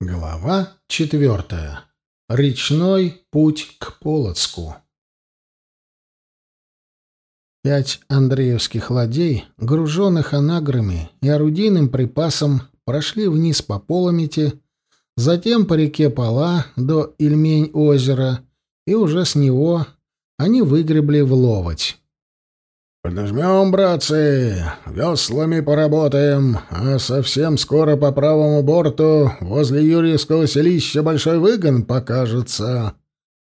Глава четвертая. Речной путь к Полоцку. Пять андреевских ладей, груженных анаграми и орудийным припасом, прошли вниз по Поломите, затем по реке Пала до Ильмень-озера, и уже с него они выгребли в Ловоть. «Подожмем, братцы, веслами поработаем, а совсем скоро по правому борту возле Юрьевского селища большой выгон покажется.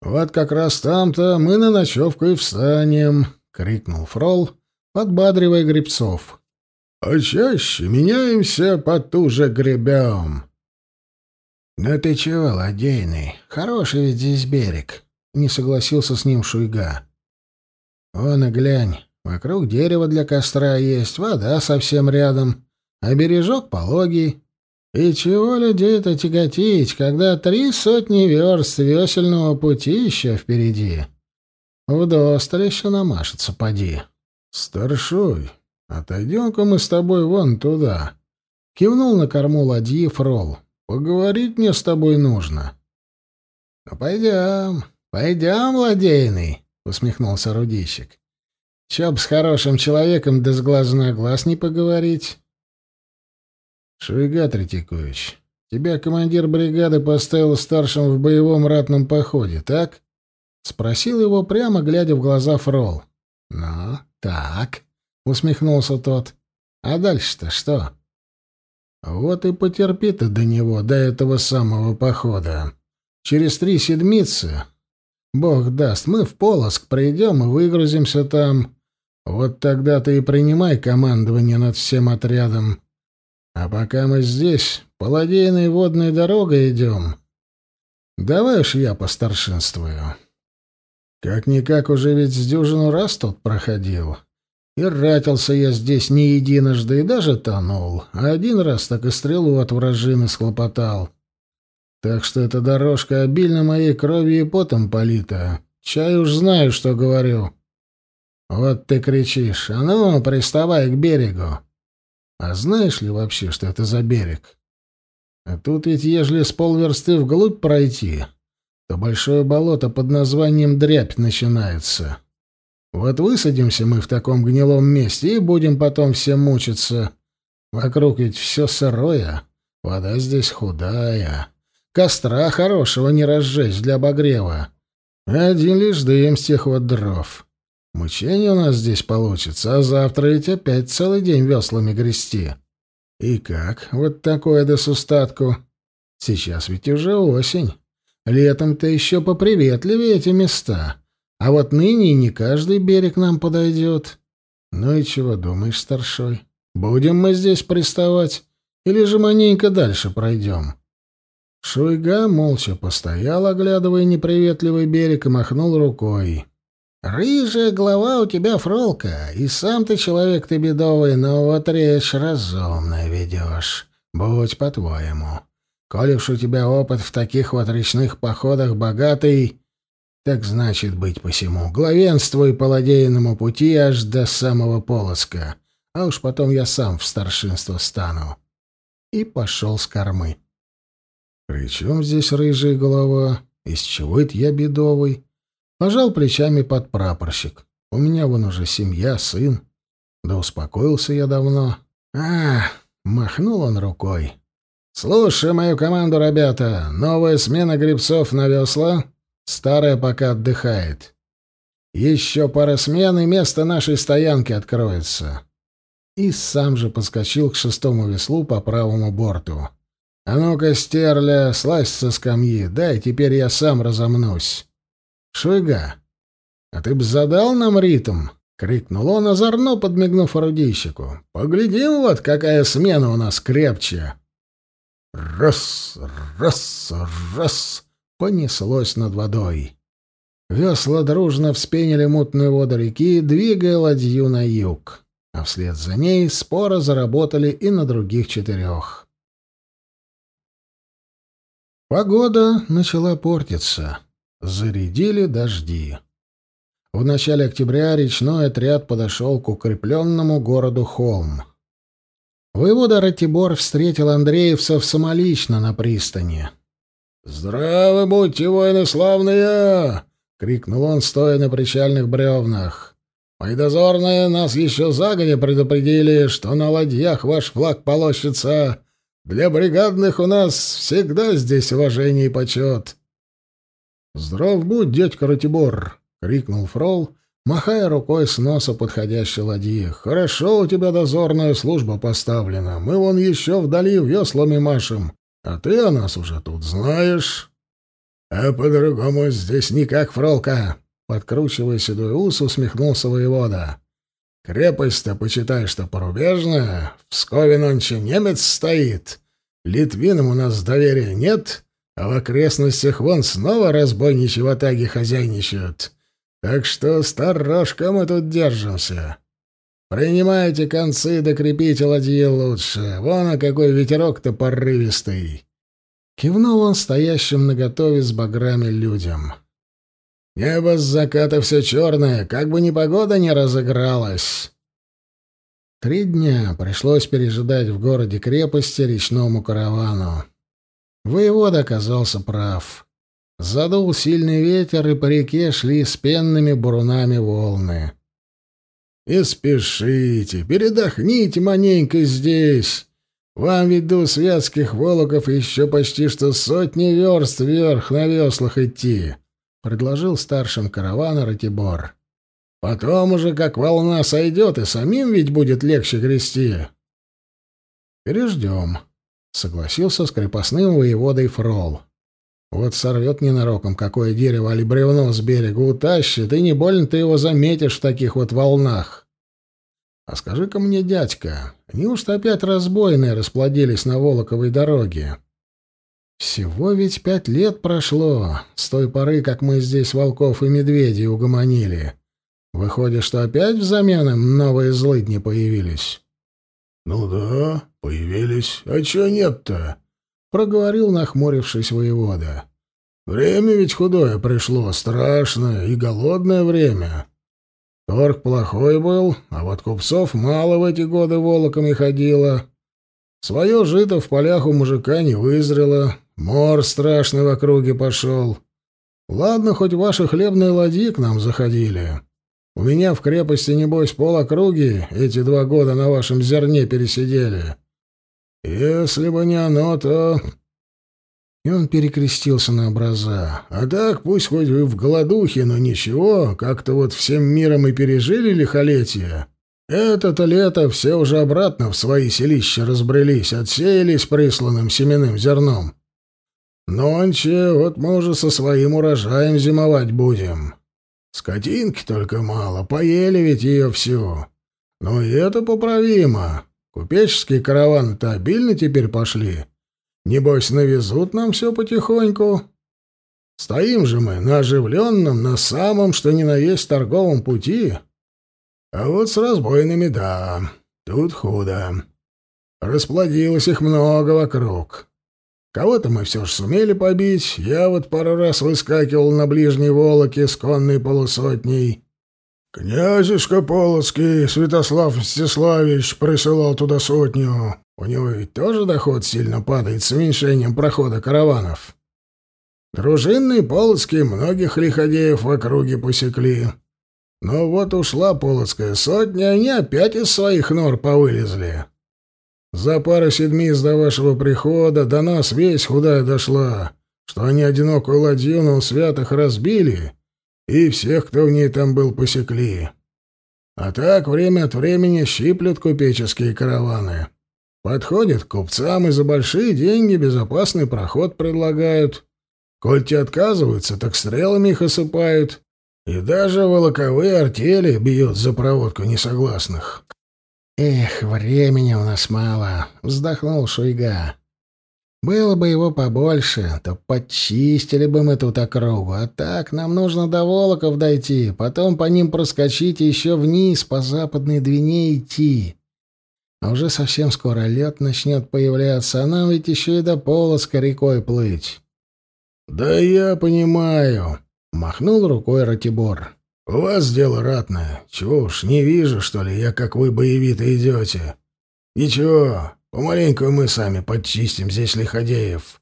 Вот как раз там-то мы на ночевку и встанем», — крикнул Фрол, подбадривая гребцов. «А чаще меняемся, потуже гребем». «Да ты чего, ладейный, хороший ведь здесь берег», — не согласился с ним Шуйга. «Вон и глянь». Вокруг дерева для костра есть, вода совсем рядом, а бережок пологий. И чего людей-то тяготить, когда три сотни верст весельного пути еще впереди? Вдосталь еще намашется, поди. Старшой, отойдем-ка мы с тобой вон туда. Кивнул на корму ладьи Фрол. Поговорить мне с тобой нужно. Ну, пойдем, пойдем, ладейный, усмехнулся рудищик. Чё с хорошим человеком да с глазу на глаз не поговорить? Шуйга Третьякович, тебя командир бригады поставил старшим в боевом ратном походе, так? Спросил его прямо, глядя в глаза Фрол. Ну, так, усмехнулся тот. А дальше-то что? Вот и потерпи ты до него, до этого самого похода. Через три седмицы, бог даст, мы в Полоск пройдем и выгрузимся там. Вот тогда ты и принимай командование над всем отрядом. А пока мы здесь, по ладейной водной дорогой идем, давай уж я постаршинствую. Как-никак уже ведь с дюжину раз тут проходил. И ратился я здесь не единожды и даже тонул, а один раз так и стрелу от вражины схлопотал. Так что эта дорожка обильно моей кровью и потом полита. Чай уж знаю, что говорю. Вот ты кричишь, а ну, приставай к берегу. А знаешь ли вообще, что это за берег? А тут ведь, ежели с полверсты вглубь пройти, то большое болото под названием Дрябь начинается. Вот высадимся мы в таком гнилом месте и будем потом все мучиться. Вокруг ведь все сырое, вода здесь худая. Костра хорошего не разжечь для обогрева. Один лишь дым с тех вот дров. Мучение у нас здесь получится, а завтра ведь опять целый день веслами грести. И как? Вот такое да с устатку. Сейчас ведь уже осень. Летом-то еще поприветливее эти места. А вот ныне не каждый берег нам подойдет. Ну и чего думаешь, старшой? Будем мы здесь приставать? Или же маненько дальше пройдем?» Шуйга молча постоял, оглядывая неприветливый берег, и махнул рукой. Рыжая голова у тебя, Фролка, и сам ты человек ты бедовый, но вот речь разумная ведешь. Будь по-твоему. Коли уж у тебя опыт в таких вот речных походах богатый, так значит быть посему. Главенствуй по ладейному пути аж до самого Полоска, а уж потом я сам в старшинство стану. И пошел с кормы. «При чем здесь рыжая голова? Из чего это я бедовый?» Пожал плечами подпрапорщик. У меня вон уже семья, сын. Да успокоился я давно. А, махнул он рукой. Слушай мою команду, ребята. Новая смена грибцов на весла. Старая пока отдыхает. Еще пара смен, и место нашей стоянки откроется. И сам же подскочил к шестому веслу по правому борту. «А ну-ка, стерля, слазь со скамьи, дай, теперь я сам разомнусь». «Шуйга, а ты б задал нам ритм?» — крикнул он, озорно подмигнув орудийщику. «Поглядим вот, какая смена у нас крепче!» Раз, раз, раз понеслось над водой. Весла дружно вспенили мутную воду реки, двигая ладью на юг, а вслед за ней споро заработали и на других четырех. Погода начала портиться. Зарядили дожди. В начале октября речной отряд подошел к укрепленному городу Холм. Воевода Ратибор встретил андреевцев самолично на пристани. «Здравы будьте, воины славные!» — крикнул он, стоя на причальных бревнах. «Мои дозорные нас еще загодя предупредили, что на ладьях ваш флаг полощется. Для бригадных у нас всегда здесь уважение и почет». «Здрав будь, дядька Ратибор!» — крикнул Фрол, махая рукой с носа подходящей ладьи. «Хорошо у тебя дозорная служба поставлена. Мы вон еще вдали веслами машем, а ты о нас уже тут знаешь». «А по-другому здесь никак, Фролка!» Подкручивая седой ус, усмехнулся воевода. «Крепость-то, почитай, что порубежная. В Пскове нонче немец стоит. Литвинам у нас доверия нет, а в окрестностях вон снова разбойничьи в атаге хозяйничают. Так что сторожка мы тут держимся. Принимайте концы, докрепите ладьи лучше. Вон, а какой ветерок-то порывистый!» Кивнул он стоящим наготове с баграми людям. «Небо с заката все черное, как бы ни погода не разыгралась!» Три дня пришлось пережидать в городе-крепости речному каравану. Воевода оказался прав. Задул сильный ветер, и по реке шли с пенными бурунами волны. «И спешите, передохните маленько здесь!» Вам ведь до святских волоков еще почти что сотни верст вверх на веслах идти, — предложил старшим каравана Ратибор. Потом уже, как волна сойдет, и самим ведь будет легче грести. Переждем, — согласился с крепостным воеводой Фрол. Вот сорвет ненароком какое дерево или бревно с берега утащит, и не больно ты его заметишь в таких вот волнах. А скажи-ка мне, дядька, неужто опять разбойные расплодились на Волоковой дороге? Всего ведь пять лет прошло с той поры, как мы здесь волков и медведей угомонили. Выходит, что опять взамен им новые злыдни появились. — Ну да, появились. А чего нет-то? — проговорил, нахмурившись воевода. — Время ведь худое пришло, страшное и голодное время. Торг плохой был, а вот купцов мало в эти годы волоками ходило. Свое жито в полях у мужика не вызрело, мор страшный в округе пошел. Ладно, хоть ваши хлебные ладьи к нам заходили. У меня в крепости, небось, пол округи эти два года на вашем зерне пересидели. Если бы не оно, то и он перекрестился на образа. А так, пусть хоть и в голодухе, но ничего, как-то вот всем миром и пережили лихолетие. Это-то лето все уже обратно в свои селища разбрелись, отсеялись присланным семенным зерном. Нонче вот мы уже со своим урожаем зимовать будем. Скотинки только мало, поели ведь ее всю. Но и это поправимо. Купеческие караваны-то обильно теперь пошли. Небось, навезут нам все потихоньку. Стоим же мы на оживленном, на самом, что ни на есть торговом пути. А вот с разбойными, да, тут худо. Расплодилось их много вокруг. Кого-то мы все же сумели побить. Я вот пару раз выскакивал на ближней волоке с конной полусотней. Князюшка Полоцкий, Святослав Мстиславич, присылал туда сотню. У него ведь тоже доход сильно падает с уменьшением прохода караванов. Дружинные Полоцкие многих лиходеев в округе посекли. Но вот ушла Полоцкая сотня, они опять из своих нор повылезли. За пару седмиц до вашего прихода до нас весь худая дошла, что они одинокую ладью на святых разбили и всех, кто в ней там был, посекли. А так время от времени щиплют купеческие караваны. Подходят к купцам и за большие деньги безопасный проход предлагают. Коль те отказываются, так стрелами их осыпают. И даже волоковые артели бьют за проводку несогласных. «Эх, времени у нас мало», — вздохнул Шуйга. «Было бы его побольше, то подчистили бы мы тут округу, а так нам нужно до Волоков дойти, потом по ним проскочить и еще вниз по западной Двине идти. А уже совсем скоро лед начнет появляться, а нам ведь еще и до Полоска рекой плыть. — Да я понимаю, — махнул рукой Ратибор. — У вас дело ратное. Чего уж, не вижу, что ли, я, как вы боевито идете. Ничего, помаленьку мы сами подчистим здесь лиходеев.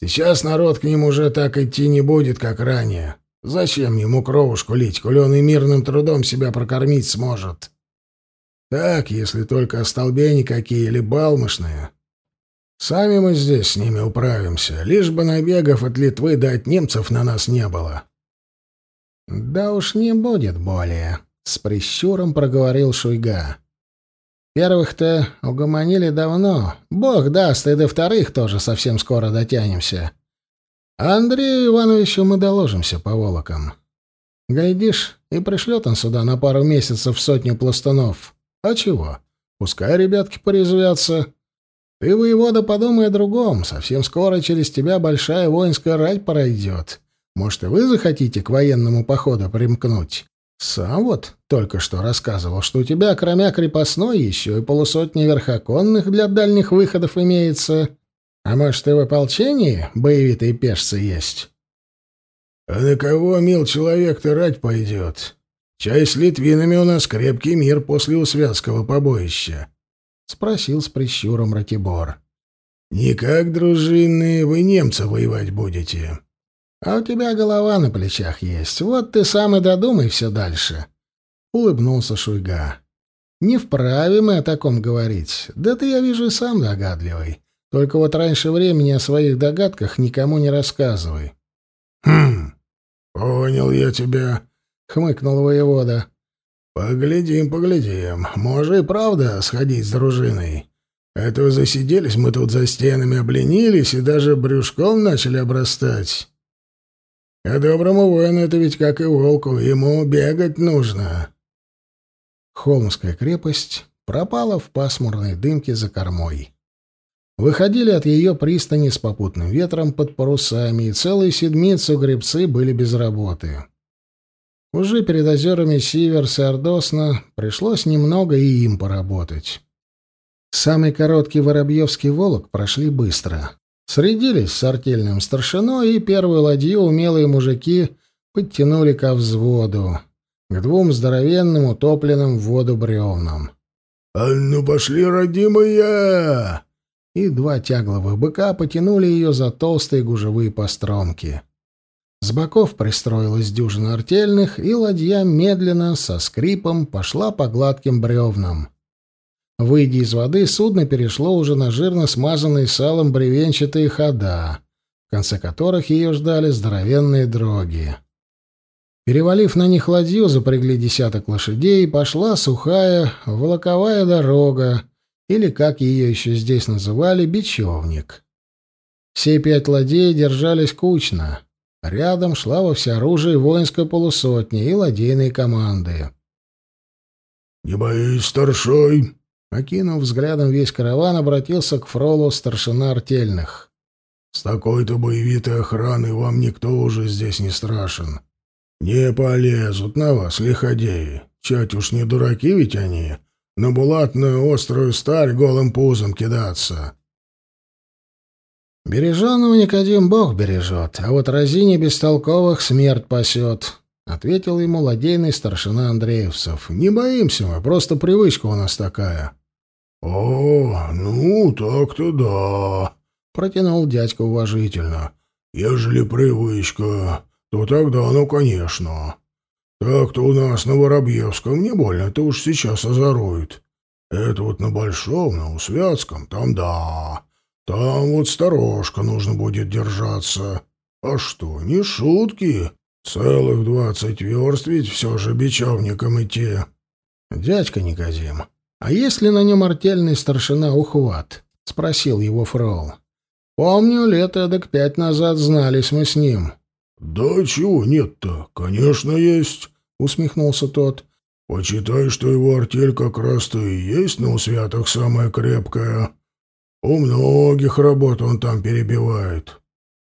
Сейчас народ к ним уже так идти не будет, как ранее. Зачем ему кровушку лить, коли он и мирным трудом себя прокормить сможет? Так, если только остолбени какие или балмошные. Сами мы здесь с ними управимся, лишь бы набегов от Литвы да от немцев на нас не было. Да уж не будет более, с прищуром проговорил Шуйга. Первых-то угомонили давно. Бог даст, и до вторых тоже совсем скоро дотянемся. А Андрею Ивановичу мы доложимся по волокам. Гайдиш, и пришлет он сюда на пару месяцев сотню пластунов. А чего? Пускай ребятки порезвятся. Ты, воевода, подумай о другом. Совсем скоро через тебя большая воинская рать пройдет. Может, и вы захотите к военному походу примкнуть? Сам вот только что рассказывал, что у тебя, кроме крепостной, еще и полусотни верхоконных для дальних выходов имеется. А может, и в ополчении боевитые пешцы есть? — А на кого, мил человек-то, рать пойдет? Чай с литвинами у нас крепкий мир после усвятского побоища, — спросил с прищуром Ратибор. — Не как дружинные вы немца воевать будете. — А у тебя голова на плечах есть, вот ты сам и додумай все дальше, — улыбнулся Шуйга. — Не вправе мы о таком говорить, да ты, я вижу, сам догадливый. Только вот раньше времени о своих догадках никому не рассказывай. — Хм, понял я тебя, — хмыкнул воевода. «Поглядим, поглядим. Может, и правда сходить с дружиной. Это засиделись мы тут за стенами, обленились и даже брюшком начали обрастать. А доброму воину это ведь как и волку, ему бегать нужно». Холмская крепость пропала в пасмурной дымке за кормой. Выходили от ее пристани с попутным ветром под парусами, и целую седмицу гребцы были без работы. Уже перед озерами Сиверс и Ордосна пришлось немного и им поработать. Самый короткий Воробьевский волок прошли быстро. Средились с артельным старшиной, и первую ладью умелые мужики подтянули ко взводу, к двум здоровенным утопленным в воду бревнам. «А ну пошли, родимая!» И два тягловых быка потянули ее за толстые гужевые постромки. С боков пристроилась дюжина артельных, и ладья медленно, со скрипом, пошла по гладким бревнам. Выйдя из воды, судно перешло уже на жирно смазанные салом бревенчатые хода, в конце которых ее ждали здоровенные дроги. Перевалив на них ладью, запрягли десяток лошадей, и пошла сухая волоковая дорога, или, как ее еще здесь называли, бечевник. Все пять ладей держались кучно. Рядом шла во всеоружии воинская полусотня и ладейные команды. «Не боись, старшой!» Окинув взглядом весь караван, обратился к фролу старшина артельных. «С такой-то боевитой охраной вам никто уже здесь не страшен. Не полезут на вас, лиходеи. Чать уж не дураки ведь они. На булатную острую сталь голым пузом кидаться. «Береженого Никодим Бог бережет, а вот разине бестолковых смерть пасет», — ответил ему ладейный старшина Андреевцев. «Не боимся мы, просто привычка у нас такая». «О, ну, так-то да», — протянул дядька уважительно. «Ежели привычка, то тогда, ну, конечно. Так-то у нас на Воробьевском не больно-то уж сейчас озорует. Это вот на Большом, на Усвятском, там да». Там вот сторожка нужно будет держаться. А что, не шутки? Целых двадцать верст ведь все же бечевником идти. Дядька Никодим, а есть ли на нем артельный старшина Ухват? Спросил его Фрол. Помню, лет эдак пять назад знались мы с ним. Да чего нет-то? Конечно, есть, усмехнулся тот. Почитай, что его артель как раз-то и есть на усвятах самая крепкая. У многих работ он там перебивает.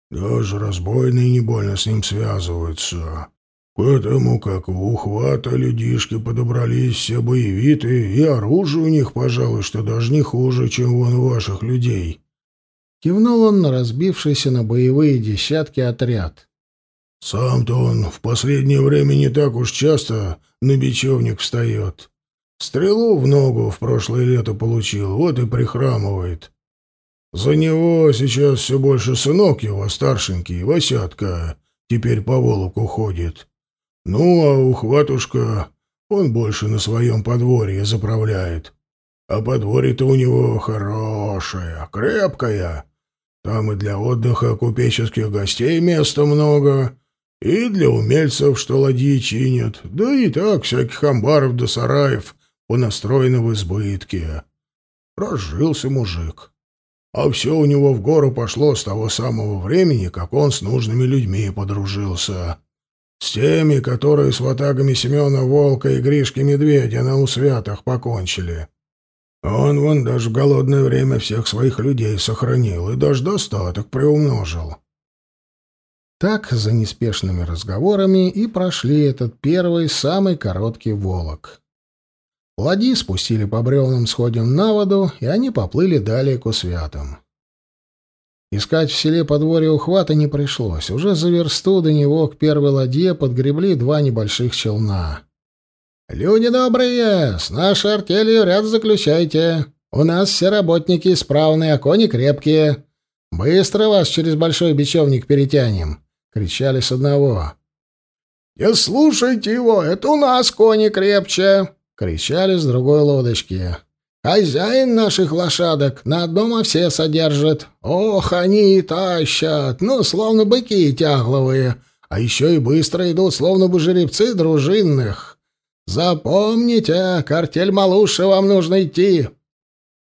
Даже разбойные не больно с ним связываются. Потому как в ухвата людишки подобрались все боевитые, и оружие у них, пожалуй, что даже не хуже, чем вон у ваших людей. Кивнул он на разбившийся на боевые десятки отряд. Сам-то он в последнее время не так уж часто на бечевник встает. Стрелу в ногу в прошлое лето получил, вот и прихрамывает. За него сейчас все больше сынок его, старшенький, Васятка, теперь по волоку ходит. Ну, а ухватушка, он больше на своем подворье заправляет. А подворье-то у него хорошее, крепкое. Там и для отдыха купеческих гостей места много, и для умельцев, что ладьи чинят, да и так всяких амбаров да сараев понастроено в избытке. Разжился мужик. А все у него в гору пошло с того самого времени, как он с нужными людьми подружился. С теми, которые с ватагами Семена Волка и Гришки Медведя на усвятах покончили. Он вон даже в голодное время всех своих людей сохранил и даже достаток приумножил. Так, за неспешными разговорами, и прошли этот первый, самый короткий волок. Ладьи спустили по бревнам сходим на воду, и они поплыли далее к усвятам. Искать в селе подворье ухвата не пришлось. Уже за версту до него к первой ладье подгребли два небольших челна. «Люди добрые, с нашей артелью ряд заключайте. У нас все работники исправные, а кони крепкие. Быстро вас через большой бечевник перетянем», — кричали с одного. «Не слушайте его, это у нас кони крепче», — кричали с другой лодочки. «Хозяин наших лошадок на одном овсе содержит. Ох, они и тащат, ну, словно быки тягловые, а еще и быстро идут, словно бы жеребцы дружинных». «Запомните, картель Малуши вам нужно идти!»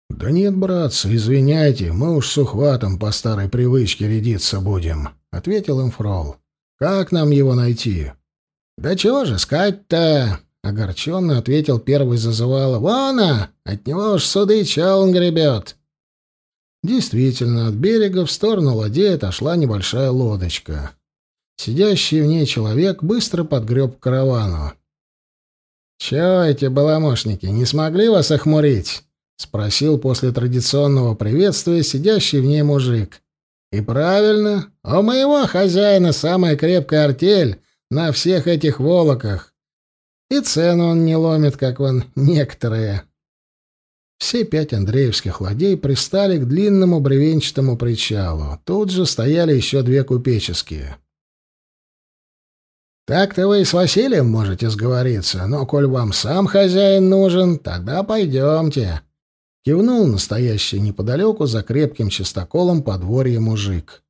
«Да нет, братцы, извиняйте, мы уж с ухватом по старой привычке рядиться будем», — ответил им Фрол. «Как нам его найти?» «Да чего же искать-то?» — огорченно ответил первый зазывало. «Вон, а, от него уж суды челн гребет». Действительно, от берега в сторону ладьи отошла небольшая лодочка. Сидящий в ней человек быстро подгреб к каравану. «Чё эти баламошники, не смогли вас охмурить?» — спросил после традиционного приветствия сидящий в ней мужик. «И правильно, у моего хозяина самая крепкая артель на всех этих волоках. И цену он не ломит, как вон некоторые». Все пять андреевских ладей пристали к длинному бревенчатому причалу. Тут же стояли еще две купеческие. Так-то вы с Василием можете сговориться, но коль вам сам хозяин нужен, тогда пойдемте. Кивнул настоящий неподалеку за крепким чистоколом подворье мужик.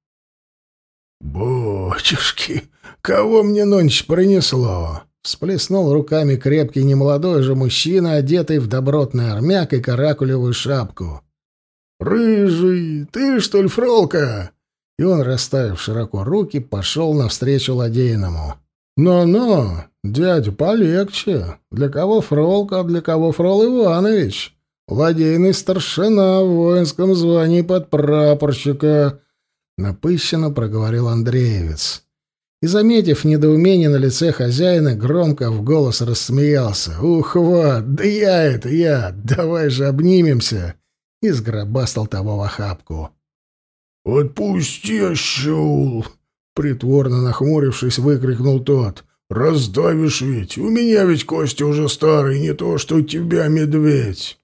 «Бочушки, кого мне ночь принесло?» Всплеснул руками крепкий немолодой же мужчина, одетый в добротный армяк и каракулевую шапку. «Рыжий, ты, что ли, фролка?» И он, расставив широко руки, пошел навстречу ладейному. «Но-но, дядя, полегче. Для кого Фролка, а для кого Фрол Иванович? Ладейный старшина в воинском звании подпрапорщика», — напыщенно проговорил Андреевец. И, заметив недоумение на лице хозяина, громко в голос рассмеялся. «Ухват, да я это, я! Давай же обнимемся!» И сгробастал того в охапку. «Отпусти, щул!» Притворно нахмурившись, выкрикнул тот. «Раздавишь ведь! У меня ведь кости уже старые, не то что у тебя, медведь!»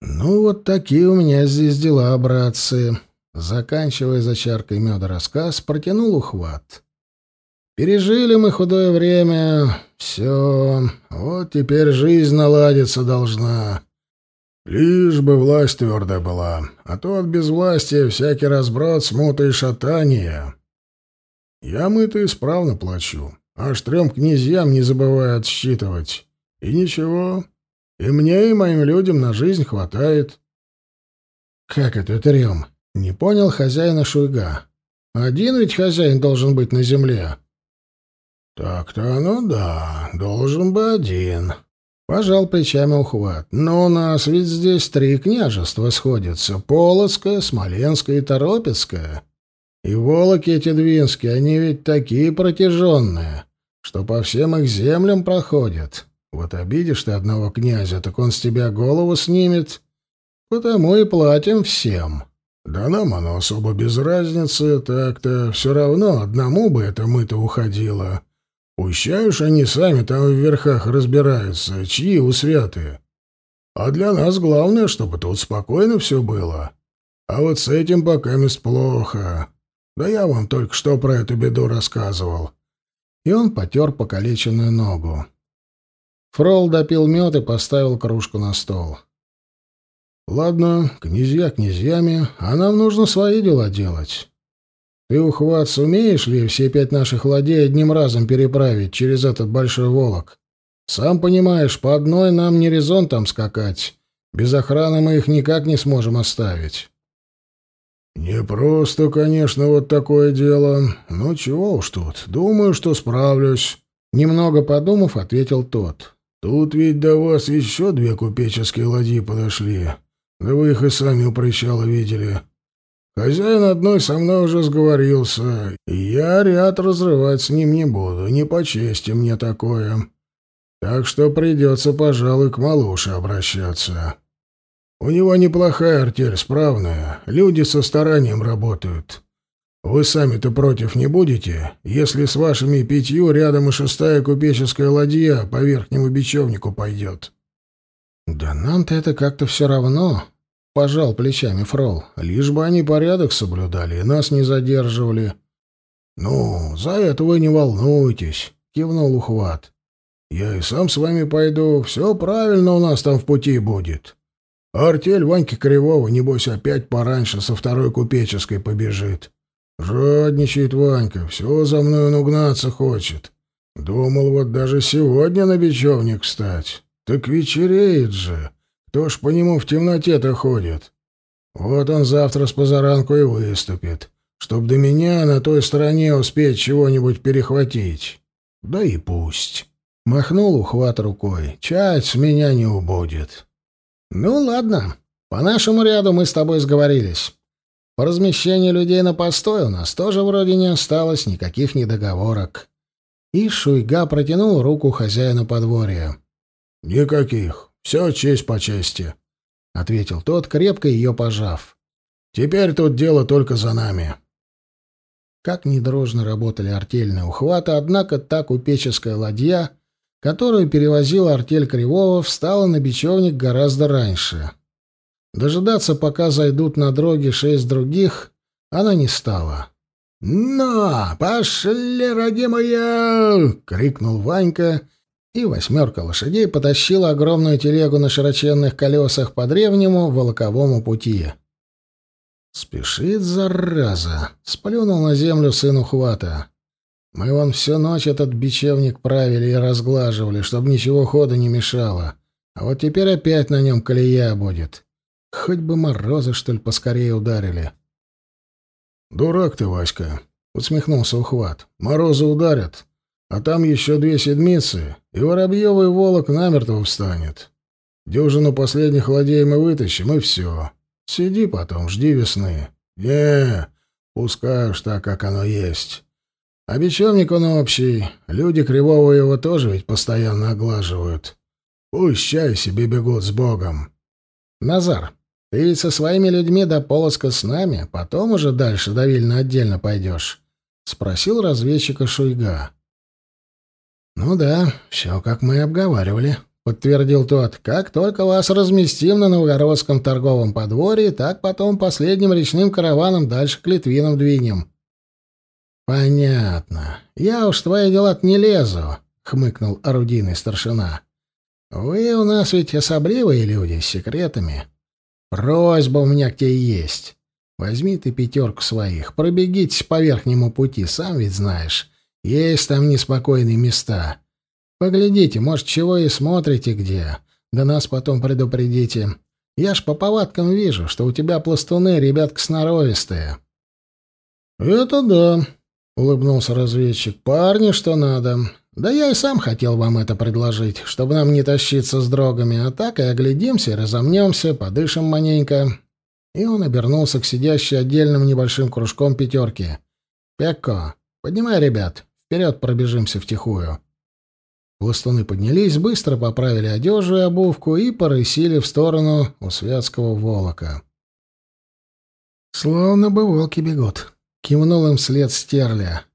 «Ну, вот такие у меня здесь дела, братцы!» Заканчивая за чаркой меда рассказ, протянул ухват. «Пережили мы худое время. Все. Вот теперь жизнь наладиться должна. Лишь бы власть твердая была, а то от безвластия всякий разброд, смута и шатания. Я мы-то исправно плачу, аж трем князьям не забываю отсчитывать. И ничего, и мне, и моим людям на жизнь хватает. Как это трем? Не понял хозяина Шуйга. Один ведь хозяин должен быть на земле. Так-то оно да, должен бы один. Пожал плечами ухват. Но у нас ведь здесь три княжества сходятся: Полоцкое, Смоленское и Торопецкое. И волоки эти двинские, они ведь такие протяженные, что по всем их землям проходят. Вот обидишь ты одного князя, так он с тебя голову снимет. Потому и платим всем. Да нам оно особо без разницы, так-то все равно одному бы это мы-то уходило. Пущаешь, они сами там в верхах разбираются, чьи усвятые. А для нас главное, чтобы тут спокойно все было. А вот с этим пока мест плохо. Да я вам только что про эту беду рассказывал. И он потер покалеченную ногу. Фрол допил мед и поставил кружку на стол. «Ладно, князья князьями, а нам нужно свои дела делать. Ты, ухват, сумеешь ли все пять наших ладей одним разом переправить через этот большой волок? Сам понимаешь, по одной нам не резон там скакать. Без охраны мы их никак не сможем оставить». «Не просто, конечно, вот такое дело. Но чего уж тут. Думаю, что справлюсь». Немного подумав, ответил тот. «Тут ведь до вас еще две купеческие ладьи подошли. Да вы их и сами у причала видели. Хозяин одной со мной уже сговорился, и я ряд разрывать с ним не буду, не по чести мне такое. Так что придется, пожалуй, к малуше обращаться. У него неплохая артель, справная, люди со старанием работают. Вы сами-то против не будете, если с вашими пятью рядом и шестая купеческая ладья по верхнему бечевнику пойдет?» «Да нам-то это как-то все равно», — пожал плечами Фрол. «Лишь бы они порядок соблюдали и нас не задерживали». «Ну, за это вы не волнуйтесь», — кивнул Ухват. «Я и сам с вами пойду. Все правильно у нас там в пути будет. Артель Ваньки Кривого, небось, опять пораньше со второй купеческой побежит. Жадничает Ванька, все за мной он угнаться хочет. Думал вот даже сегодня на бечевник встать. Так вечереет же». Кто ж по нему в темноте-то ходит? Вот он завтра с позаранку и выступит, чтоб до меня на той стороне успеть чего-нибудь перехватить. Да и пусть. Махнул ухват рукой. Чать с меня не убудет. Ну, ладно. По нашему ряду мы с тобой сговорились. По размещению людей на постой у нас тоже вроде не осталось никаких недоговорок. И Шуйга протянул руку хозяину подворья. «Никаких. «Все честь по чести», — ответил тот, крепко ее пожав. «Теперь тут дело только за нами». Как недружно работали артельные ухваты, однако та купеческая ладья, которую перевозила артель Кривого, встала на бечевник гораздо раньше. Дожидаться, пока зайдут на дроги шесть других, она не стала. «На, пошли, родимая!» — крикнул Ванька и восьмерка лошадей потащила огромную телегу на широченных колесах по древнему волоковому пути. «Спешит, зараза!» — сплюнул на землю сын ухвата. «Мы вон всю ночь этот бечевник правили и разглаживали, чтобы ничего хода не мешало. А вот теперь опять на нем колея будет. Хоть бы морозы, что ли, поскорее ударили». «Дурак ты, Васька!» — усмехнулся ухват. «Морозы ударят, а там еще две седмицы, и Воробьевый волок намертво встанет. Дюжину последних ладей мы вытащим, и все. Сиди потом, жди весны. Не, пускай уж так, как оно есть. А бечевник он общий, люди Кривого его тоже ведь постоянно оглаживают. Пусть себе бегут с Богом. Назар, ты ведь со своими людьми до Полоска с нами, потом уже дальше до Вильна отдельно пойдешь? — спросил разведчика Шуйга. «Ну да, все как мы и обговаривали», — подтвердил тот. «Как только вас разместим на Новгородском торговом подворье, так потом последним речным караваном дальше к Литвинам двинем». «Понятно. Я уж в твои дела не лезу», — хмыкнул орудийный старшина. «Вы у нас ведь особливые люди с секретами. Просьба у меня к тебе есть. Возьми ты пятерку своих, пробегитесь по верхнему пути, сам ведь знаешь». Есть там неспокойные места. Поглядите, может, чего и смотрите где. Да нас потом предупредите. Я ж по повадкам вижу, что у тебя пластуны, ребятка сноровистые». «Это да», — улыбнулся разведчик. «Парни, что надо. Да я и сам хотел вам это предложить, чтобы нам не тащиться с дрогами, а так и оглядимся, разомнемся, подышим маненько». И он обернулся к сидящей отдельным небольшим кружком пятерки. «Пекко, поднимай ребят, Вперед пробежимся втихую. Пластуны поднялись, быстро поправили одежду и обувку и порысили в сторону у Святского волока. «Словно бы волки бегут», — кивнул им вслед стерля.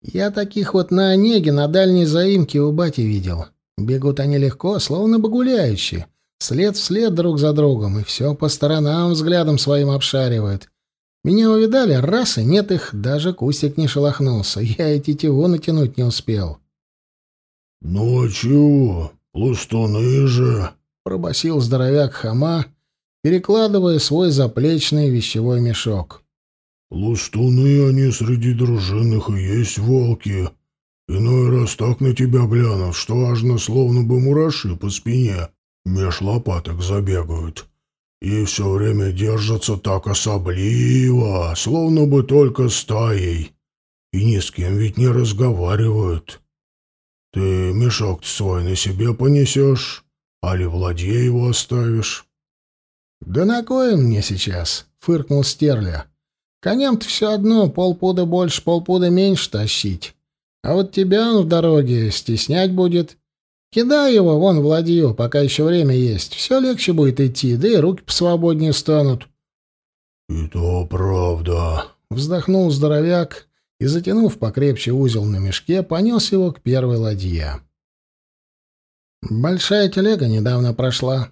Я таких вот на Онеге на дальней заимке у бати видел. Бегут они легко, словно бы гуляющие, след в след друг за другом, и все по сторонам взглядом своим обшаривают. Меня увидали, раз, и нет их, даже кустик не шелохнулся. Я и тетиву натянуть не успел. — Ну а чего? Пластуны же! — пробасил здоровяк хама, перекладывая свой заплечный вещевой мешок. — Пластуны они среди дружинных и есть волки. Иной раз так на тебя глянут, что аж на словно бы мураши по спине меж лопаток забегают. И все время держатся так особливо, словно бы только стаей. И ни с кем ведь не разговаривают. Ты мешок свой на себе понесешь, али в ладье его оставишь? — Да на кое мне сейчас? — фыркнул Стерля. — Коням-то все одно полпуда больше, полпуда меньше тащить. А вот тебя он в дороге стеснять будет. Кидай его вон в ладью, пока еще время есть. Все легче будет идти, да и руки посвободнее станут. — И то правда, — вздохнул здоровяк и, затянув покрепче узел на мешке, понес его к первой ладье. «Большая телега недавно прошла».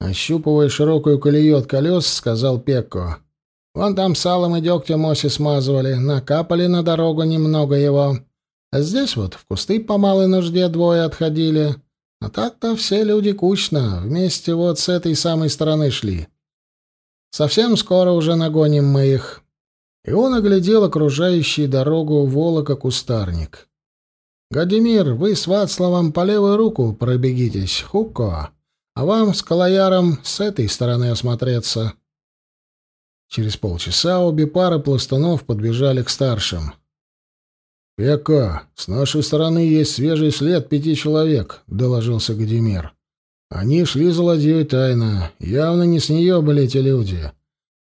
Ощупывая широкую колею от колес, сказал Пекко. «Вон там салом и дегтем оси смазывали, накапали на дорогу немного его. А здесь вот в кусты по малой нужде двое отходили. А так-то все люди кучно, вместе вот с этой самой стороны шли. Совсем скоро уже нагоним мы их». И он оглядел окружающий дорогу волока кустарник. «Гадимир, вы с Вацлавом по левую руку пробегитесь, Хукко, а вам с Калаяром с этой стороны осмотреться». Через полчаса обе пары пластунов подбежали к старшим. «Пека, с нашей стороны есть свежий след пяти человек», — доложился Гадимир. «Они шли за ладьей тайно. Явно не с нее были эти люди.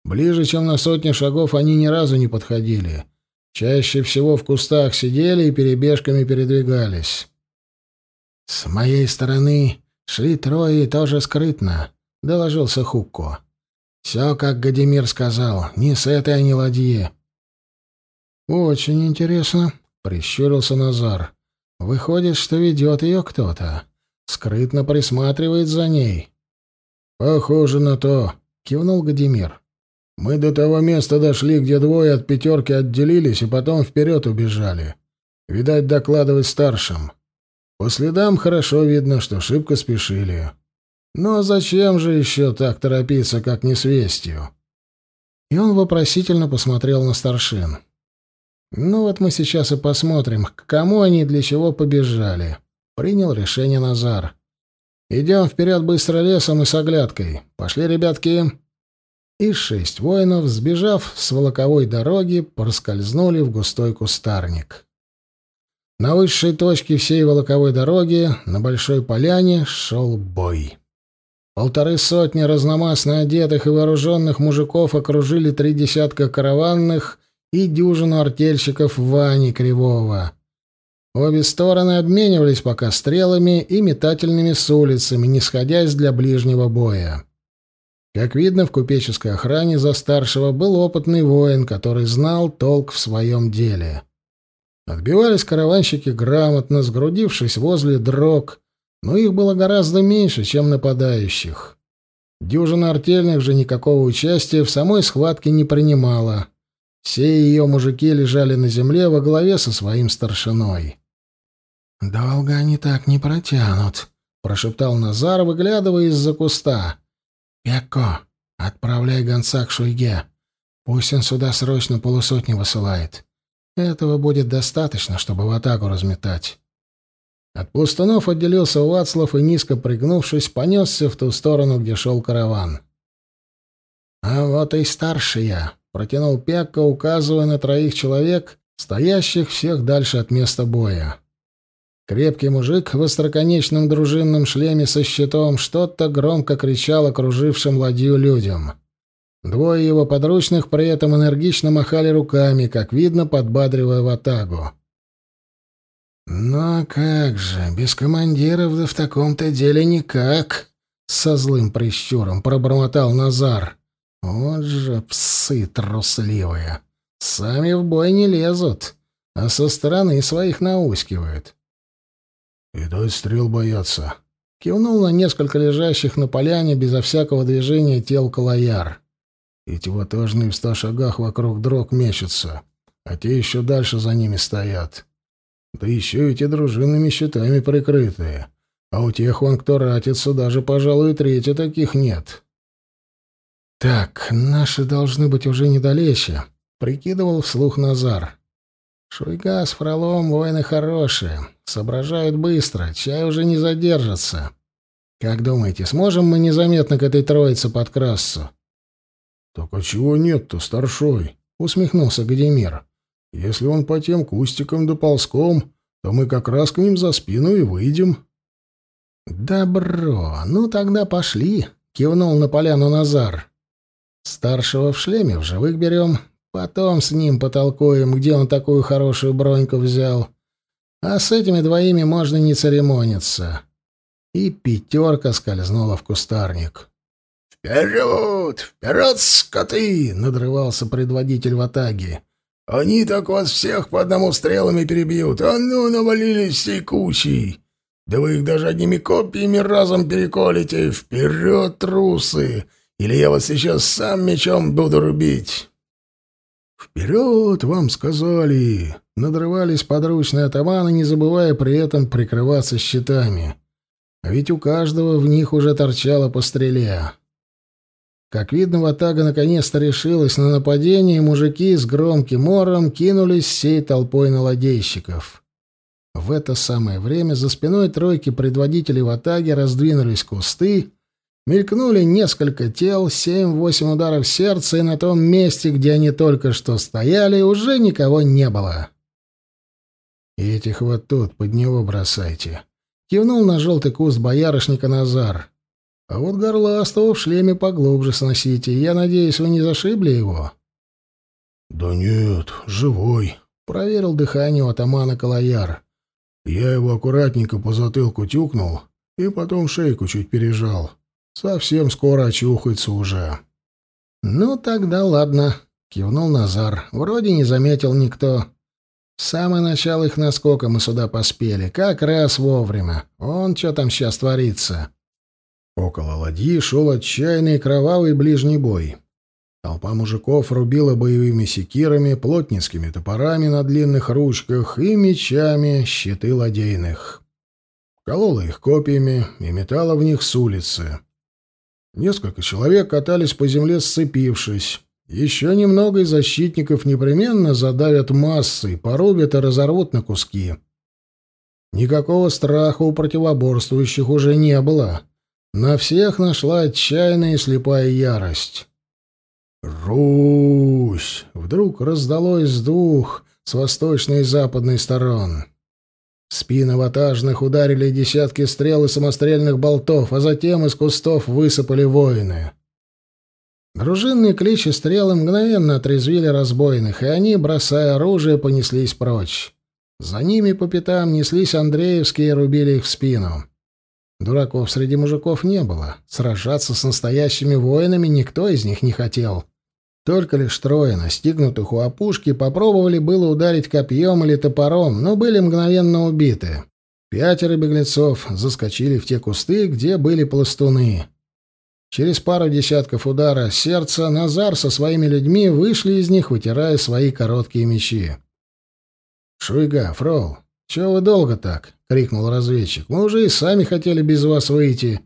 Ближе, чем на сотни шагов, они ни разу не подходили. Чаще всего в кустах сидели и перебежками передвигались». «С моей стороны шли трое и тоже скрытно», — доложился Хукко. «Все, как Гадимир сказал, не с этой они ладьи». «Очень интересно», Прищурился Назар. Выходит, что ведет ее кто-то. Скрытно присматривает за ней. Похоже на то, кивнул Гадимир. Мы до того места дошли, где двое от пятерки отделились и потом вперед убежали. Видать, докладывать старшим. По следам хорошо видно, что шибко спешили. Но зачем же еще так торопиться, как не с вестью? И он вопросительно посмотрел на старшин. Ну вот мы сейчас и посмотрим, к кому они и для чего побежали. Принял решение Назар. Идем вперед быстро лесом и с оглядкой. Пошли, ребятки. И шесть воинов, сбежав с волоковой дороги, проскользнули в густой кустарник. На высшей точке всей волоковой дороги, на большой поляне, шел бой. Полторы сотни разномастно одетых и вооруженных мужиков окружили три десятка караванных и дюжину артельщиков Вани Кривого. Обе стороны обменивались пока стрелами и метательными с улицами, не сходясь для ближнего боя. Как видно, в купеческой охране за старшего был опытный воин, который знал толк в своем деле. Отбивались караванщики грамотно, сгрудившись возле дрог, но их было гораздо меньше, чем нападающих. Дюжина артельных же никакого участия в самой схватке не принимала. Все ее мужики лежали на земле во главе со своим старшиной. «Долго они так не протянут», — прошептал Назар, выглядывая из-за куста. «Пекко, отправляй гонца к Шуйге. Пусть он сюда срочно полусотни высылает. Этого будет достаточно, чтобы в атаку разметать». От пластунов отделился Вацлав и, низко пригнувшись, понесся в ту сторону, где шел караван. «А вот и старшая», протянул Пекка, указывая на троих человек, стоящих всех дальше от места боя. Крепкий мужик в остроконечном дружинном шлеме со щитом что-то громко кричал окружившим ладью людям. Двое его подручных при этом энергично махали руками, как видно, подбадривая ватагу. «Ну а как же, без командиров да в таком-то деле никак!» — со злым прищуром пробормотал Назар. Вот же псы трусливые. Сами в бой не лезут. а со стороны своих наускивает. «И дать стрел боятся», — кивнул на несколько лежащих на поляне безо всякого движения тел Калаяр. «Эти ватажные в ста шагах вокруг дрог мечутся, а те еще дальше за ними стоят. Да еще эти дружинными щитами прикрытые, а у тех вон, кто ратится, даже, пожалуй, трети таких нет». «Так, наши должны быть уже недалече», — прикидывал вслух Назар. «Шуйга с Фролом воины хорошие, соображают быстро, чай уже не задержится. Как думаете, сможем мы незаметно к этой троице подкрасться?» «Так а чего нет-то, старшой?» — усмехнулся Гадимир. «Если он по тем кустикам да ползком, то мы как раз к ним за спину и выйдем». «Добро, ну тогда пошли», — кивнул на поляну Назар. Старшего в шлеме в живых берем, потом с ним потолкуем, где он такую хорошую броньку взял. А с этими двоими можно не церемониться. И пятерка скользнула в кустарник. «Вперед! Вперед, скоты!» — надрывался предводитель в атаге. «Они так вас всех по одному стрелами перебьют. А ну, навалились всей кучей! Да вы их даже одними копьями разом переколите! Вперед, трусы! Или я вас сейчас сам мечом буду рубить!» «Вперед, вам сказали!» — надрывались подручные атаманы, не забывая при этом прикрываться щитами. А ведь у каждого в них уже торчало по стреле. Как видно, Ватага наконец-то решилась на нападение, и мужики с громким ором кинулись всей толпой на ладейщиков. В это самое время за спиной тройки предводителей Ватаги раздвинулись кусты, Мелькнули несколько тел, семь-восемь ударов сердца, и на том месте, где они только что стояли, уже никого не было. «Этих вот тут под него бросайте», — кивнул на желтый куст боярышника Назар. «А вот горластого в шлеме поглубже сносите. Я надеюсь, вы не зашибли его?» «Да нет, живой», — проверил дыхание у атамана Калаяр. «Я его аккуратненько по затылку тюкнул и потом шейку чуть пережал». Совсем скоро очухается уже. Ну тогда ладно, кивнул Назар. Вроде не заметил никто. В самое начало их наскока мы сюда поспели, как раз вовремя. Он что там сейчас творится? Около ладьи шел отчаянный кровавый ближний бой. Толпа мужиков рубила боевыми секирами, плотницкими топорами на длинных ручках и мечами щиты ладейных. Колола их копьями и метала в них с улицы. Несколько человек катались по земле, сцепившись. Еще немного и защитников непременно задавят массой, порубят и разорвут на куски. Никакого страха у противоборствующих уже не было. На всех нашла отчаянная и слепая ярость. «Русь!» — вдруг раздалось с двух, с восточной и западной сторон. Спины ватажных ударили десятки стрел и самострельных болтов, а затем из кустов высыпали воины. Дружинные кличи стрелы мгновенно отрезвили разбойных, и они, бросая оружие, понеслись прочь. За ними по пятам неслись Андреевские и рубили их в спину. Дураков среди мужиков не было. Сражаться с настоящими воинами никто из них не хотел. Только лишь трое, настигнутых у опушки, попробовали было ударить копьем или топором, но были мгновенно убиты. Пятеро беглецов заскочили в те кусты, где были пластуны. Через пару десятков удара сердца Назар со своими людьми вышли из них, вытирая свои короткие мечи. «Шуйга, Фрол, чего вы долго так?» — крикнул разведчик. «Мы уже и сами хотели без вас выйти».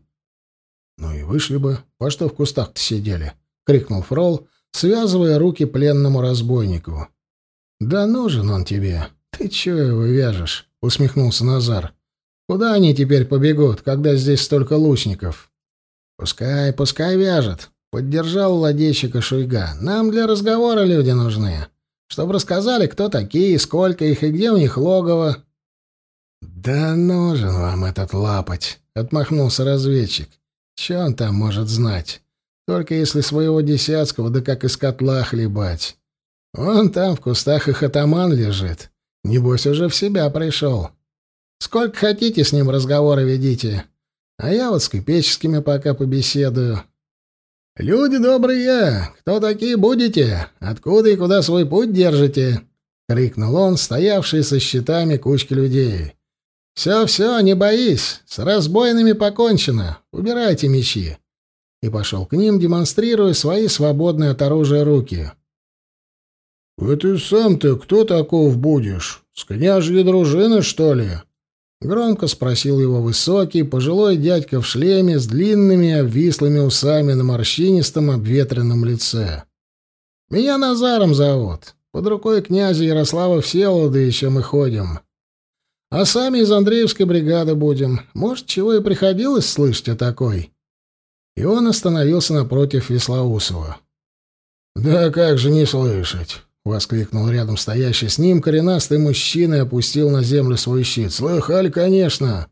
«Ну и вышли бы. По что в кустах-то сидели?» — крикнул Фрол, связывая руки пленному разбойнику. «Да нужен он тебе. Ты чего его вяжешь?» — усмехнулся Назар. «Куда они теперь побегут, когда здесь столько лучников?» «Пускай, пускай вяжет», — поддержал владельщика Шуйга. «Нам для разговора люди нужны. Чтобы рассказали, кто такие, сколько их и где у них логово». «Да нужен вам этот лапоть», — отмахнулся разведчик. «Че он там может знать?» Только если своего десятского, да как из котла хлебать. Он там в кустах и хатаман лежит. Небось, уже в себя пришел. Сколько хотите с ним разговоры ведите. А я вот с купеческими пока побеседую. Люди добрые, кто такие будете? Откуда и куда свой путь держите? — крикнул он, стоявший со щитами кучки людей. «Все-все, не боись, с разбойными покончено, убирайте мечи!» И пошел к ним, демонстрируя свои свободные от оружия руки. «А ты сам-то кто таков будешь? С княжьей дружины, что ли?» Громко спросил его высокий, пожилой дядька в шлеме с длинными обвислыми усами на морщинистом обветренном лице. «Меня Назаром зовут. Под рукой князя Ярослава Всеволода еще мы ходим. А сами из Андреевской бригады будем. Может, чего и приходилось слышать о такой?» И он остановился напротив Веслоусова. «Да как же не слышать!» — воскликнул рядом стоящий с ним коренастый мужчина и опустил на землю свой щит. «Слыхали, конечно!»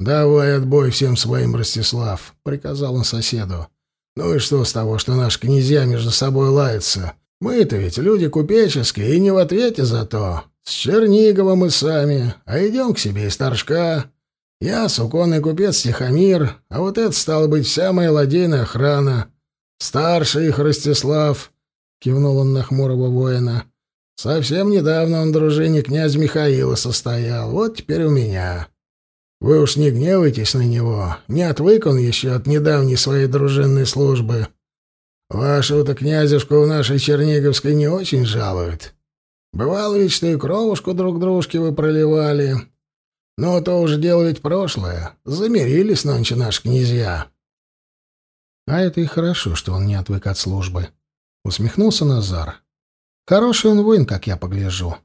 «Давай отбой всем своим, Ростислав!» — приказал он соседу. «Ну и что с того, что наши князья между собой лаются? Мы-то ведь люди купеческие и не в ответе за то. С Черниговым мы сами, а идем к себе из Торжка. Я суконный купец Тихомир, а вот это, стало быть, вся моя ладейная охрана. Старший их Ростислав». — кивнул он на хмурого воина. «Совсем недавно он дружине князь Михаила состоял, вот теперь у меня. Вы уж не гневайтесь на него, не отвык он еще от недавней своей дружинной службы. Вашего-то князюшку в нашей Черниговской не очень жалуют. Бывало ведь, что и кровушку друг дружке вы проливали. Но то уже дело ведь прошлое. Замирились нонче наши князья». А это и хорошо, что он не отвык от службы. Усмехнулся Назар. Хороший он воин, как я погляжу.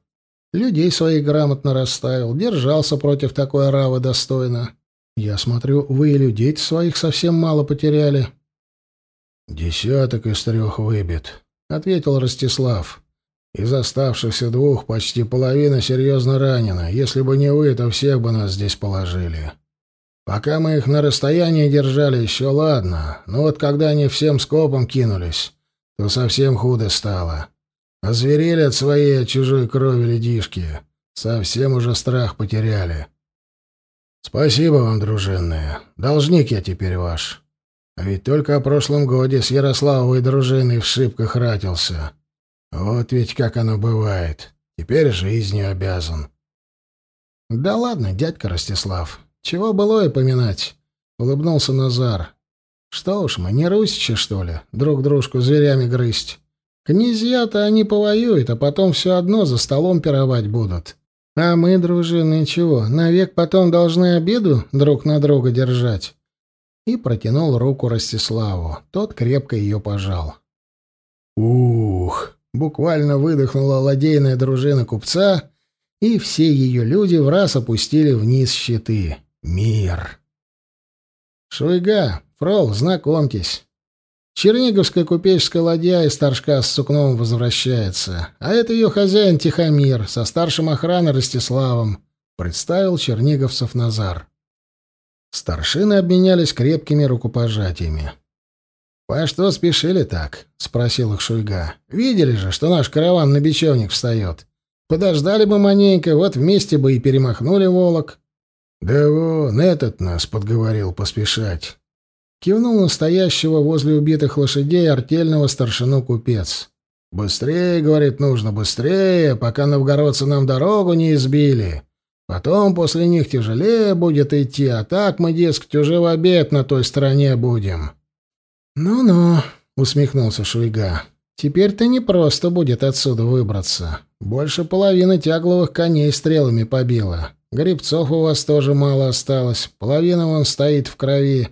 Людей своих грамотно расставил, держался против такой оравы достойно. Я смотрю, вы и людей своих совсем мало потеряли. Десяток из трех выбит, ответил Ростислав. Из оставшихся двух почти половина серьезно ранена. Если бы не вы, то всех бы нас здесь положили. Пока мы их на расстоянии держали, еще ладно. Но вот когда они всем скопом кинулись, то совсем худо стало. Озверели от своей, от чужой крови ледишки. Совсем уже страх потеряли. Спасибо вам, дружинные. Должник я теперь ваш. А ведь только о прошлом годе с Ярославовой дружиной в шибках ратился. Вот ведь как оно бывает. Теперь жизнью обязан. Да ладно, дядька Ростислав, чего было и поминать? Улыбнулся Назар. Что уж мы, не русичи, что ли, друг дружку зверями грызть? Князья-то они повоюют, а потом все одно за столом пировать будут. А мы, дружины, чего, навек потом должны обеду друг на друга держать?» И протянул руку Ростиславу. Тот крепко ее пожал. «Ух!» — буквально выдохнула ладейная дружина купца, и все ее люди в раз опустили вниз щиты. «Мир!» «Шуйга, Фрол, знакомьтесь. Черниговская купеческая ладья из Торжка с сукном возвращается, а это ее хозяин Тихомир со старшим охраной Ростиславом», — представил черниговцев Назар. Старшины обменялись крепкими рукопожатиями. «По что спешили так?» — спросил их Шуйга. «Видели же, что наш караван на бечевник встает. Подождали бы маненько, вот вместе бы и перемахнули волок». «Да вон, этот нас подговорил поспешать». Кивнул настоящего возле убитых лошадей артельного старшину купец. «Быстрее, — говорит, — нужно быстрее, пока новгородцы нам дорогу не избили. Потом после них тяжелее будет идти, а так мы, дескать, уже в обед на той стороне будем». «Ну-ну», — усмехнулся Шуйга, — «теперь-то не просто будет отсюда выбраться. Больше половины тягловых коней стрелами побило. Грибцов у вас тоже мало осталось, половина вон стоит в крови».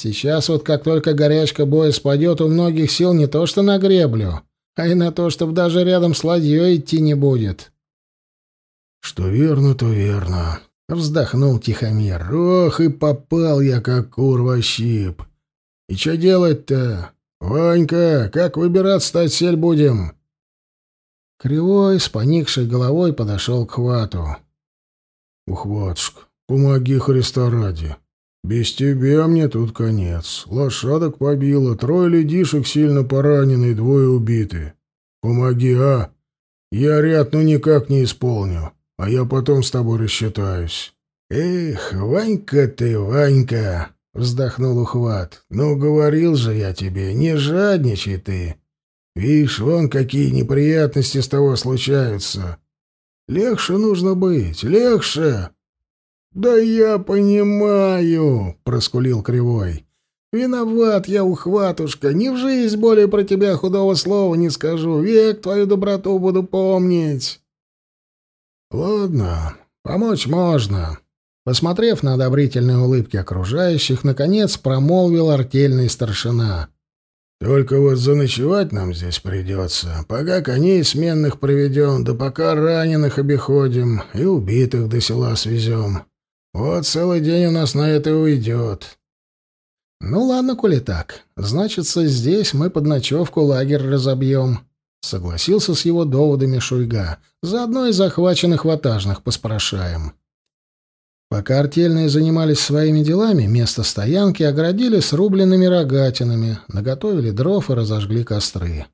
Сейчас вот как только горячка боя спадет, у многих сил не то что на греблю, а и на то, чтобы даже рядом с ладьей идти не будет. — Что верно, то верно, — вздохнул Тихомир. — Ох, и попал я, как кур щип. И что делать-то? Ванька, как выбираться-то отсель будем? Кривой, с поникшей головой, подошел к хвату. — Ухватушка, помоги Христа ради. «Без тебя мне тут конец. Лошадок побило, трое ледишек сильно поранены двое убиты. Помоги, а? Я ряд ну никак не исполню, а я потом с тобой рассчитаюсь». «Эх, Ванька ты, Ванька!» — вздохнул ухват. «Ну, говорил же я тебе, не жадничай ты. Видишь, вон какие неприятности с того случаются. Легче нужно быть, легче. Да я понимаю, проскулил Кривой. Виноват я, ухватушка, ни в жизнь более про тебя худого слова не скажу, век твою доброту буду помнить. Ладно, помочь можно. Посмотрев на одобрительные улыбки окружающих, наконец промолвил артельный старшина. «Только вот заночевать нам здесь придется, пока коней сменных проведем, да пока раненых обиходим и убитых до села свезем. Вот целый день у нас на это уйдет». «Ну ладно, коли так. Значится, здесь мы под ночевку лагерь разобьем», — согласился с его доводами Шуйга. «Заодно и захваченных ватажных поспрашаем». Пока артельные занимались своими делами, место стоянки оградили срубленными рогатинами, наготовили дров и разожгли костры.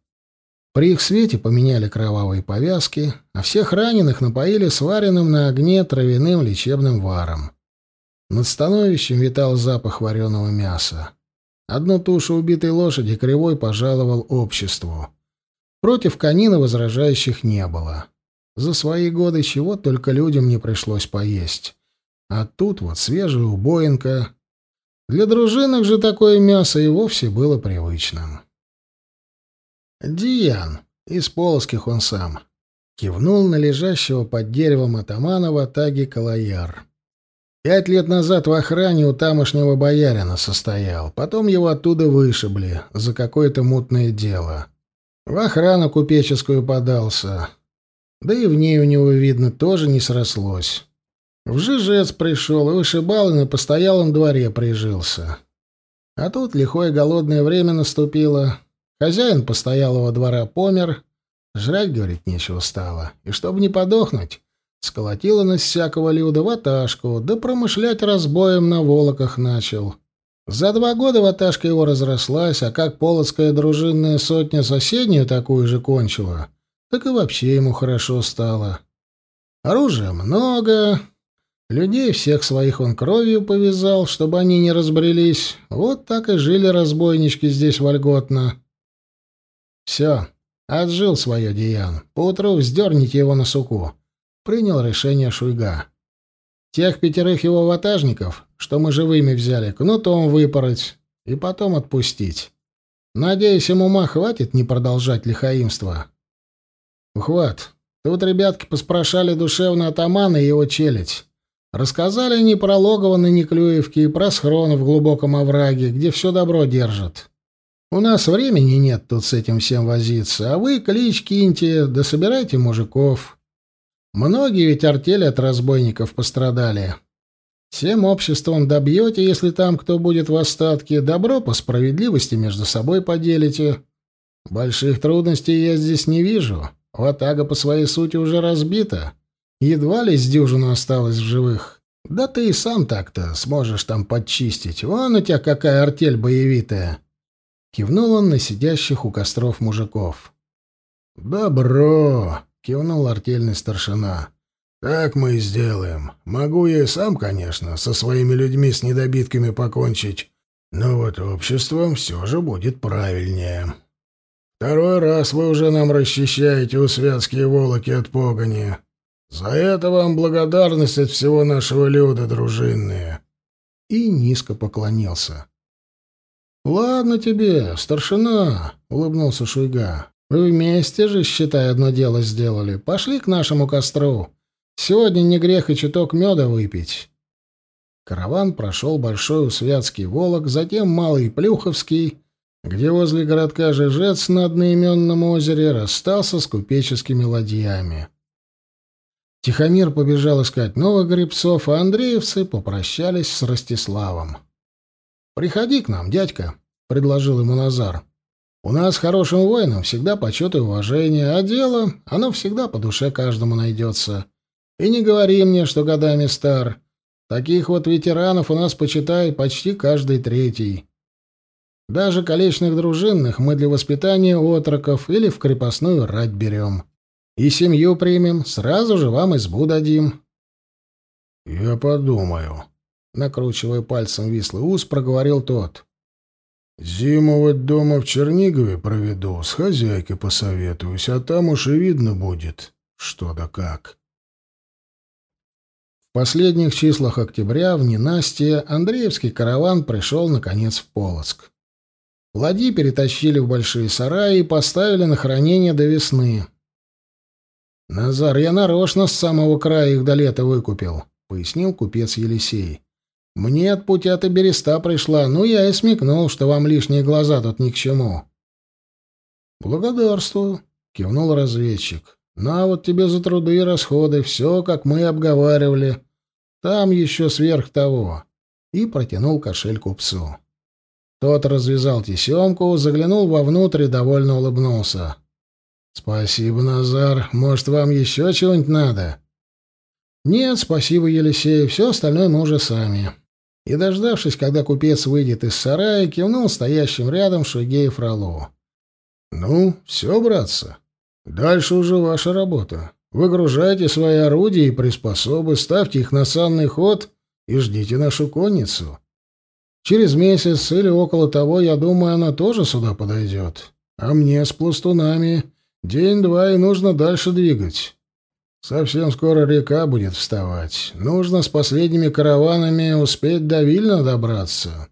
При их свете поменяли кровавые повязки, а всех раненых напоили сваренным на огне травяным лечебным варом. Над становищем витал запах вареного мяса. Одну тушу убитой лошади Кривой пожаловал обществу. Против конина возражающих не было. За свои годы чего только людям не пришлось поесть. А тут вот свежая убоинка. Для дружинок же такое мясо и вовсе было привычным. «Диан, из полоских он сам», — кивнул на лежащего под деревом атамана в атаге Калаяр. «Пять лет назад в охране у тамошнего боярина состоял, потом его оттуда вышибли за какое-то мутное дело. В охрану купеческую подался, да и в ней у него, видно, тоже не срослось». В Жижец пришел и вышибал, и на постоялом дворе прижился. А тут лихое голодное время наступило. Хозяин постоялого двора помер. Жрать, говорит, нечего стало. И чтобы не подохнуть, сколотила нас всякого люда ваташку, да промышлять разбоем на волоках начал. За два года ваташка его разрослась, а как полоцкая дружинная сотня соседнюю такую же кончила, так и вообще ему хорошо стало. Оружия много, Людей всех своих он кровью повязал, чтобы они не разбрелись. Вот так и жили разбойнички здесь вольготно. Все, отжил свое Диан. Поутру вздерните его на суку. Принял решение Шуйга. Тех пятерых его ватажников, что мы живыми взяли, кнутом выпороть и потом отпустить. Надеюсь, ему ума хватит не продолжать лихаимство. Ухват, тут ребятки поспрашали душевно атамана и его челядь. Рассказали они про логово на Неклюевке и про схрон в глубоком овраге, где все добро держат. У нас времени нет тут с этим всем возиться, а вы клич киньте, да собирайте мужиков. Многие ведь артели от разбойников пострадали. Всем обществом добьете, если там кто будет в остатке, добро по справедливости между собой поделите. Больших трудностей я здесь не вижу. Ватага по своей сути уже разбита. Едва ли с дюжину осталось в живых. Да ты и сам так-то сможешь там подчистить. Вон у тебя какая артель боевитая. Кивнул он на сидящих у костров мужиков. «Добро!» — кивнул артельный старшина. «Так мы и сделаем. Могу я и сам, конечно, со своими людьми с недобитками покончить, но вот обществом все же будет правильнее. Второй раз вы уже нам расчищаете у святские волоки от погони. За это вам благодарность от всего нашего люда, дружинные. И низко поклонился. Ладно тебе, старшина, улыбнулся Шуйга. Вы вместе же, считай, одно дело сделали. Пошли к нашему костру. Сегодня не грех и чуток меда выпить. Караван прошел Большой Усвятский Волок, затем Малый Плюховский, где возле городка Жижец на одноименном озере расстался с купеческими ладьями. Тихомир побежал искать новых гребцов, а андреевцы попрощались с Ростиславом. «Приходи к нам, дядька», — предложил ему Назар. «У нас хорошим воинам всегда почет и уважение, а дело, оно всегда по душе каждому найдется. И не говори мне, что годами стар. Таких вот ветеранов у нас почитает почти каждый третий. Даже колечных дружинных мы для воспитания отроков или в крепостную рать берем». И семью примем, сразу же вам избу дадим. — Я подумаю, — накручивая пальцем вислый ус, проговорил тот. Зимовать дома в Чернигове проведу, с хозяйкой посоветуюсь, а там уж и видно будет, что да как. В последних числах октября в ненастье Андреевский караван пришел, наконец, в Полоцк. Ладьи перетащили в большие сараи и поставили на хранение до весны. «Назар, я нарочно с самого края их до лета выкупил», — пояснил купец Елисей. «Мне от путя-то береста пришла, ну я и смекнул, что вам лишние глаза тут ни к чему». «Благодарствую», — кивнул разведчик. «На вот тебе за труды и расходы, все, как мы обговаривали. Там еще сверх того». И протянул кошель купцу. Тот развязал тесемку, заглянул вовнутрь и довольно улыбнулся. «Спасибо, Назар. Может, вам еще чего-нибудь надо?» «Нет, спасибо, Елисей. Все остальное мы уже сами». И, дождавшись, когда купец выйдет из сарая, кивнул стоящим рядом Шуге и Фролу. «Ну, все, братцы. Дальше уже ваша работа. Выгружайте свои орудия и приспособы, ставьте их на санный ход и ждите нашу конницу. Через месяц или около того, я думаю, она тоже сюда подойдет. А мне с пластунами День-два и нужно дальше двигать. Совсем скоро река будет вставать. Нужно с последними караванами успеть до Вильна добраться.